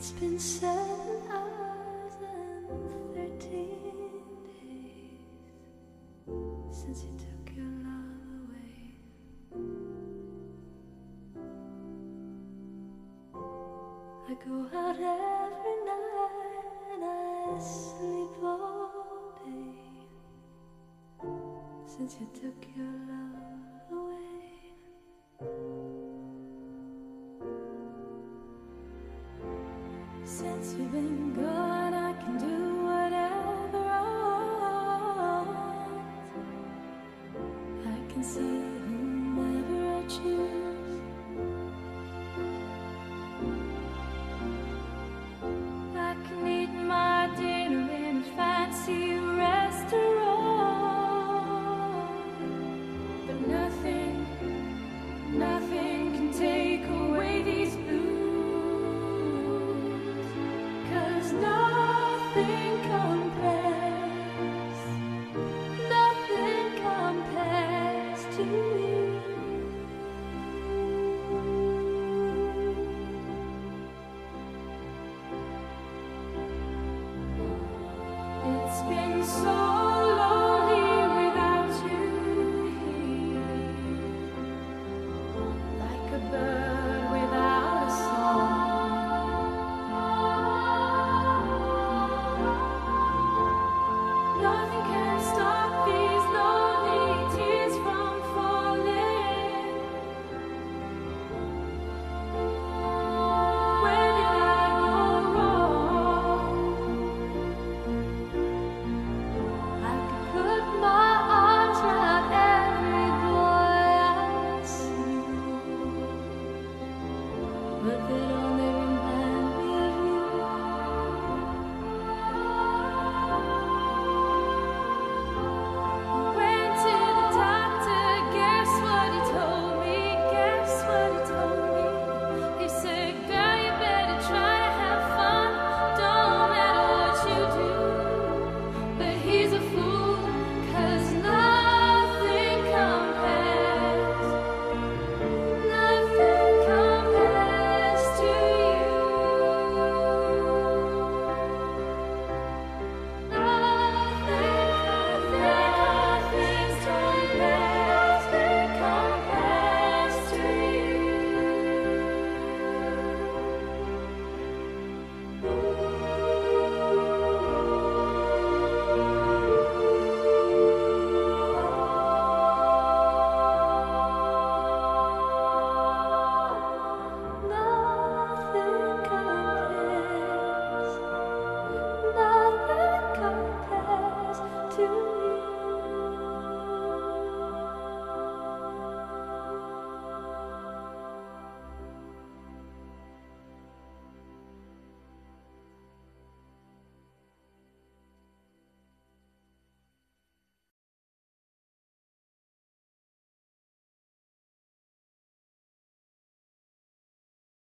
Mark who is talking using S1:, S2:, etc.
S1: It's been seven hours and thirteen days since you took your love away. I go out every night and I sleep all day since you took your love away. Since you've been gone, I can do whatever I want. I can see whomever I choose. It's been so every